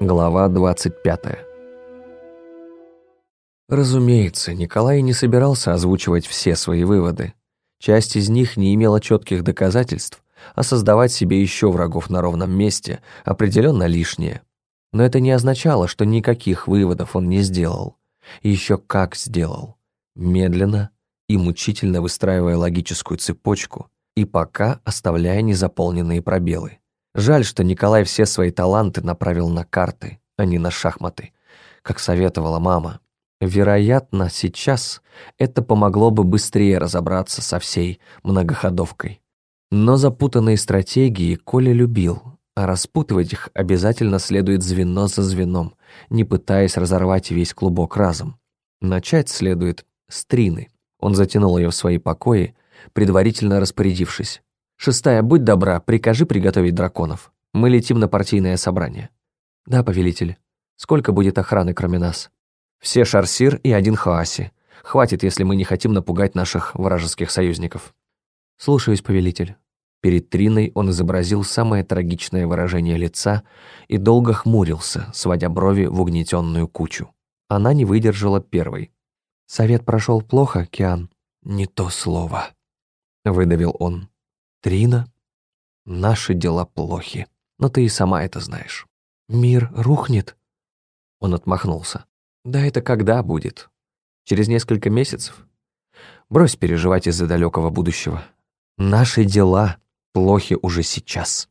Глава 25. Разумеется, Николай не собирался озвучивать все свои выводы. Часть из них не имела четких доказательств, а создавать себе еще врагов на ровном месте определенно лишнее. Но это не означало, что никаких выводов он не сделал. еще как сделал. Медленно и мучительно выстраивая логическую цепочку и пока оставляя незаполненные пробелы. Жаль, что Николай все свои таланты направил на карты, а не на шахматы, как советовала мама. Вероятно, сейчас это помогло бы быстрее разобраться со всей многоходовкой. Но запутанные стратегии Коля любил, а распутывать их обязательно следует звено за звеном, не пытаясь разорвать весь клубок разом. Начать следует с Трины. Он затянул ее в свои покои, предварительно распорядившись. Шестая, будь добра, прикажи приготовить драконов. Мы летим на партийное собрание. Да, повелитель. Сколько будет охраны, кроме нас? Все Шарсир и один Хааси. Хватит, если мы не хотим напугать наших вражеских союзников. Слушаюсь, повелитель. Перед Триной он изобразил самое трагичное выражение лица и долго хмурился, сводя брови в угнетенную кучу. Она не выдержала первой. «Совет прошел плохо, Киан?» «Не то слово», — выдавил он. Трина, наши дела плохи, но ты и сама это знаешь. Мир рухнет. Он отмахнулся. Да это когда будет? Через несколько месяцев? Брось переживать из-за далекого будущего. Наши дела плохи уже сейчас.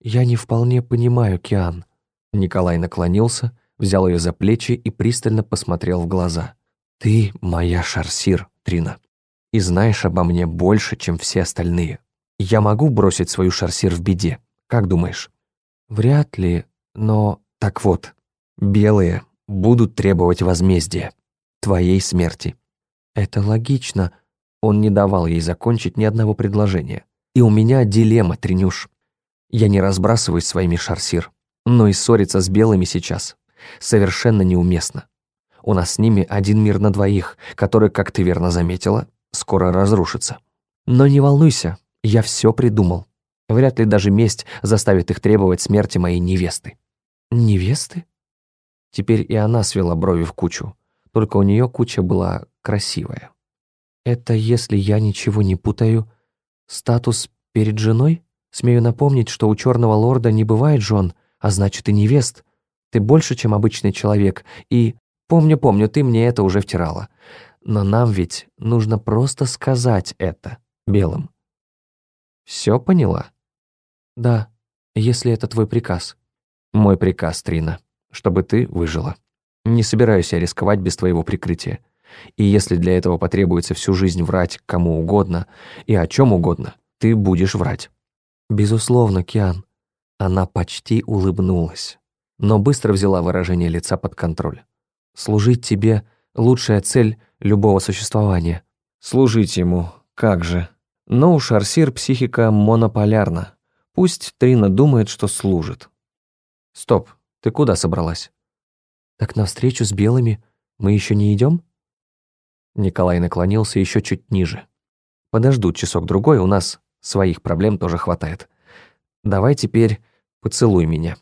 Я не вполне понимаю, Киан. Николай наклонился, взял ее за плечи и пристально посмотрел в глаза. Ты моя шарсир, Трина, и знаешь обо мне больше, чем все остальные. Я могу бросить свою шарсир в беде, как думаешь? Вряд ли, но... Так вот, белые будут требовать возмездия, твоей смерти. Это логично. Он не давал ей закончить ни одного предложения. И у меня дилемма, Тренюш. Я не разбрасываюсь своими шарсир, но и ссориться с белыми сейчас совершенно неуместно. У нас с ними один мир на двоих, который, как ты верно заметила, скоро разрушится. Но не волнуйся, я все придумал. Вряд ли даже месть заставит их требовать смерти моей невесты. Невесты? Теперь и она свела брови в кучу, только у нее куча была красивая. Это, если я ничего не путаю, статус перед женой? Смею напомнить, что у черного лорда не бывает жен, а значит и невест. Ты больше, чем обычный человек, и... Помню, помню, ты мне это уже втирала. Но нам ведь нужно просто сказать это белым. Все поняла? Да, если это твой приказ. Мой приказ, Трина, чтобы ты выжила. Не собираюсь я рисковать без твоего прикрытия. И если для этого потребуется всю жизнь врать кому угодно и о чем угодно, ты будешь врать. Безусловно, Киан. Она почти улыбнулась, но быстро взяла выражение лица под контроль. Служить тебе — лучшая цель любого существования. Служить ему, как же. Но у Шарсир психика монополярна. Пусть Трина думает, что служит. Стоп, ты куда собралась? Так навстречу с белыми мы еще не идем? Николай наклонился еще чуть ниже. Подожду часок-другой, у нас своих проблем тоже хватает. Давай теперь поцелуй меня.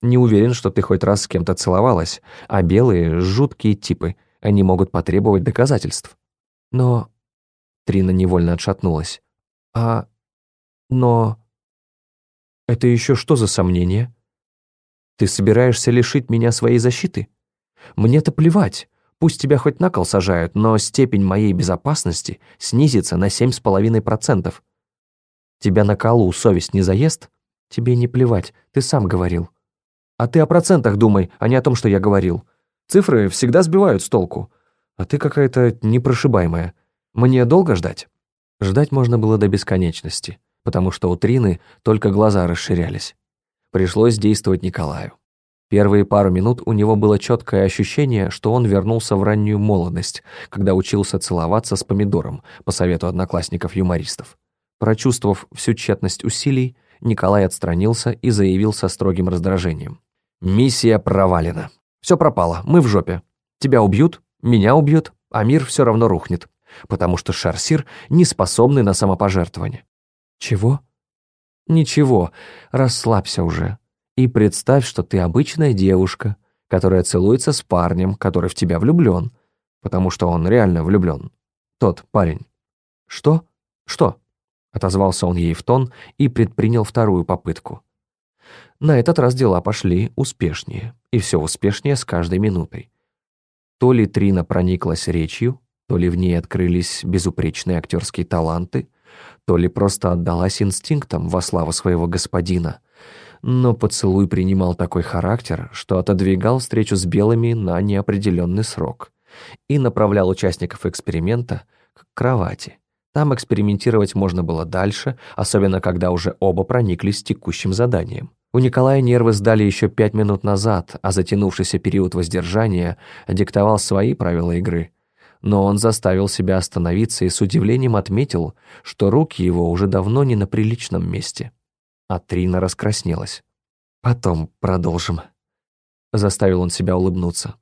Не уверен, что ты хоть раз с кем-то целовалась, а белые — жуткие типы, они могут потребовать доказательств. Но Трина невольно отшатнулась. «А... но... это еще что за сомнение? Ты собираешься лишить меня своей защиты? Мне-то плевать, пусть тебя хоть на кол сажают, но степень моей безопасности снизится на семь с половиной процентов. Тебя на колу совесть не заест? Тебе не плевать, ты сам говорил. А ты о процентах думай, а не о том, что я говорил. Цифры всегда сбивают с толку. А ты какая-то непрошибаемая. Мне долго ждать? Ждать можно было до бесконечности, потому что у Трины только глаза расширялись. Пришлось действовать Николаю. Первые пару минут у него было четкое ощущение, что он вернулся в раннюю молодость, когда учился целоваться с помидором, по совету одноклассников-юмористов. Прочувствовав всю тщетность усилий, Николай отстранился и заявил со строгим раздражением. «Миссия провалена. Все пропало, мы в жопе. Тебя убьют, меня убьют, а мир все равно рухнет потому что Шарсир не способны на самопожертвование. Чего? Ничего, расслабься уже. И представь, что ты обычная девушка, которая целуется с парнем, который в тебя влюблен, потому что он реально влюблен. Тот парень. Что? Что? Отозвался он ей в тон и предпринял вторую попытку. На этот раз дела пошли успешнее, и все успешнее с каждой минутой. То ли Трина прониклась речью, то ли в ней открылись безупречные актерские таланты, то ли просто отдалась инстинктам во славу своего господина. Но поцелуй принимал такой характер, что отодвигал встречу с белыми на неопределенный срок и направлял участников эксперимента к кровати. Там экспериментировать можно было дальше, особенно когда уже оба прониклись текущим заданием. У Николая нервы сдали еще пять минут назад, а затянувшийся период воздержания диктовал свои правила игры. Но он заставил себя остановиться и с удивлением отметил, что руки его уже давно не на приличном месте. А Трина раскраснелась. «Потом продолжим», — заставил он себя улыбнуться.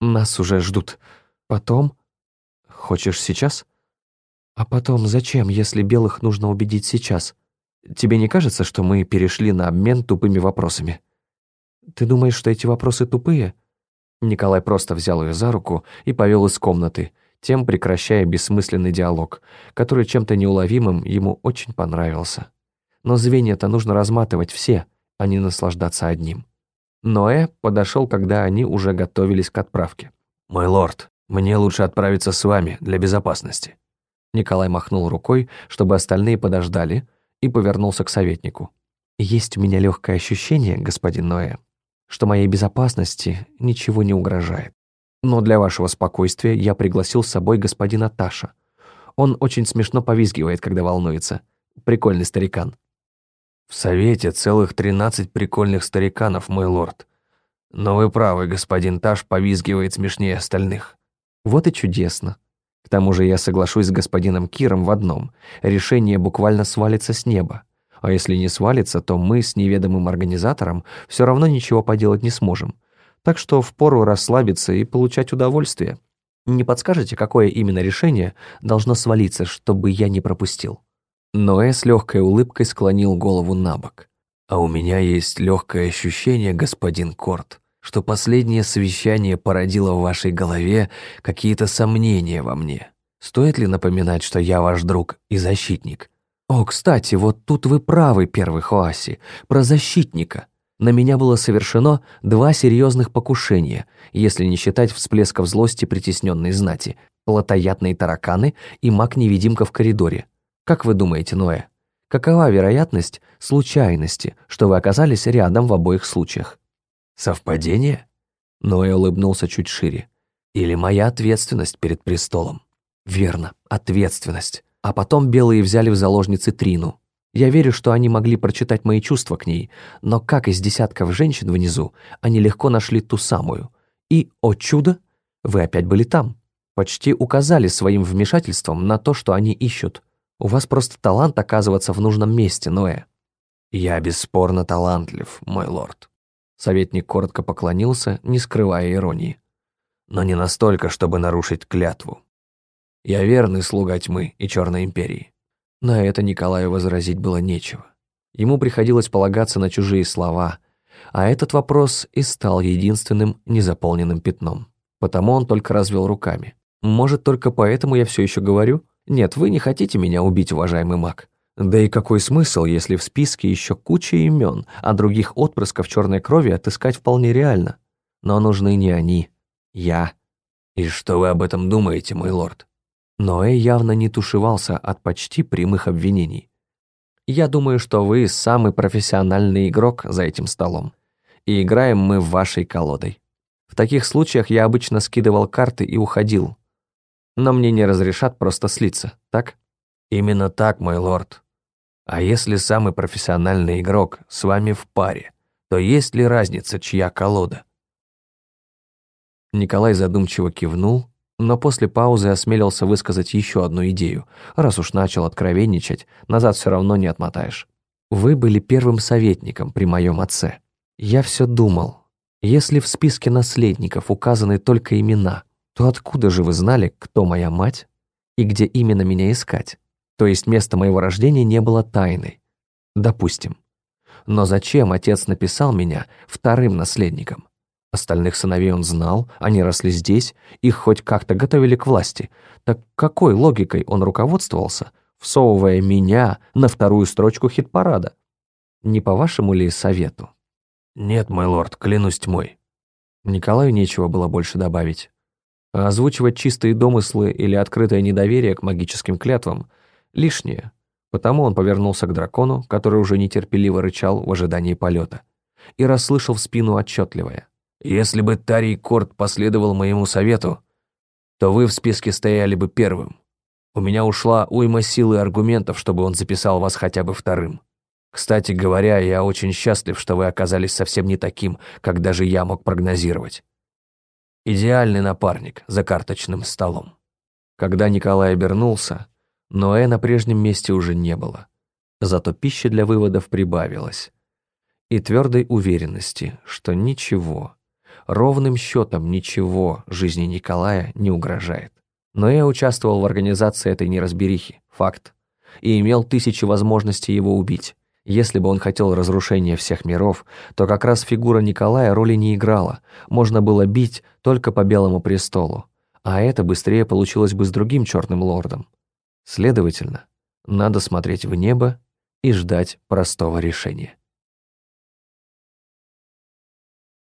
«Нас уже ждут. Потом? Хочешь сейчас?» «А потом зачем, если белых нужно убедить сейчас?» Тебе не кажется, что мы перешли на обмен тупыми вопросами? Ты думаешь, что эти вопросы тупые? Николай просто взял ее за руку и повел из комнаты, тем прекращая бессмысленный диалог, который чем-то неуловимым ему очень понравился. Но звенья-то нужно разматывать все, а не наслаждаться одним. Ноэ подошел, когда они уже готовились к отправке. «Мой лорд, мне лучше отправиться с вами для безопасности». Николай махнул рукой, чтобы остальные подождали, и повернулся к советнику. «Есть у меня легкое ощущение, господин Ноэ, что моей безопасности ничего не угрожает. Но для вашего спокойствия я пригласил с собой господина Таша. Он очень смешно повизгивает, когда волнуется. Прикольный старикан». «В совете целых тринадцать прикольных стариканов, мой лорд. Но вы правы, господин Таш повизгивает смешнее остальных». «Вот и чудесно», к тому же я соглашусь с господином Киром в одном. Решение буквально свалится с неба. А если не свалится, то мы с неведомым организатором все равно ничего поделать не сможем. Так что впору расслабиться и получать удовольствие. Не подскажете, какое именно решение должно свалиться, чтобы я не пропустил?» Ноэ с легкой улыбкой склонил голову на бок. «А у меня есть легкое ощущение, господин Корт, что последнее совещание породило в вашей голове какие-то сомнения во мне. Стоит ли напоминать, что я ваш друг и защитник? О, кстати, вот тут вы правы, первый Хоаси, про защитника. На меня было совершено два серьезных покушения, если не считать всплесков злости притесненной знати, плотоядные тараканы и маг-невидимка в коридоре. Как вы думаете, Ноэ? Какова вероятность случайности, что вы оказались рядом в обоих случаях? Совпадение? Ноя улыбнулся чуть шире. Или моя ответственность перед престолом? Верно, ответственность. А потом белые взяли в заложницы Трину. Я верю, что они могли прочитать мои чувства к ней, но как из десятков женщин внизу, они легко нашли ту самую. И, о чудо, вы опять были там. Почти указали своим вмешательством на то, что они ищут. У вас просто талант оказываться в нужном месте, Ноэ. Я бесспорно талантлив, мой лорд. Советник коротко поклонился, не скрывая иронии. «Но не настолько, чтобы нарушить клятву. Я верный слуга тьмы и Черной Империи». На это Николаю возразить было нечего. Ему приходилось полагаться на чужие слова, а этот вопрос и стал единственным незаполненным пятном. Потому он только развел руками. «Может, только поэтому я все еще говорю? Нет, вы не хотите меня убить, уважаемый маг. Да и какой смысл, если в списке еще куча имен, а других отпрысков черной крови отыскать вполне реально? Но нужны не они, я. И что вы об этом думаете, мой лорд? Ноэ явно не тушевался от почти прямых обвинений. Я думаю, что вы самый профессиональный игрок за этим столом. И играем мы вашей колодой. В таких случаях я обычно скидывал карты и уходил. Но мне не разрешат просто слиться, так? Именно так, мой лорд. А если самый профессиональный игрок с вами в паре, то есть ли разница, чья колода? Николай задумчиво кивнул, но после паузы осмелился высказать еще одну идею. Раз уж начал откровенничать, назад все равно не отмотаешь. Вы были первым советником при моем отце. Я все думал, если в списке наследников указаны только имена, то откуда же вы знали, кто моя мать и где именно меня искать? То есть место моего рождения не было тайной. Допустим. Но зачем отец написал меня вторым наследником? Остальных сыновей он знал, они росли здесь, их хоть как-то готовили к власти. Так какой логикой он руководствовался, всовывая меня на вторую строчку хит-парада? Не по вашему ли совету? Нет, мой лорд, клянусь тьмой. Николаю нечего было больше добавить. А озвучивать чистые домыслы или открытое недоверие к магическим клятвам — лишнее. Потому он повернулся к дракону, который уже нетерпеливо рычал в ожидании полета, и расслышал в спину отчетливое. Если бы Тарий Корт последовал моему совету, то вы в списке стояли бы первым. У меня ушла уйма сил и аргументов, чтобы он записал вас хотя бы вторым. Кстати говоря, я очень счастлив, что вы оказались совсем не таким, как даже я мог прогнозировать. Идеальный напарник за карточным столом. Когда Николай обернулся, Ноэ на прежнем месте уже не было. Зато пищи для выводов прибавилось. И твердой уверенности, что ничего, Ровным счетом ничего жизни Николая не угрожает. Но я участвовал в организации этой неразберихи, факт, и имел тысячи возможностей его убить. Если бы он хотел разрушения всех миров, то как раз фигура Николая роли не играла, можно было бить только по Белому престолу, а это быстрее получилось бы с другим черным лордом. Следовательно, надо смотреть в небо и ждать простого решения.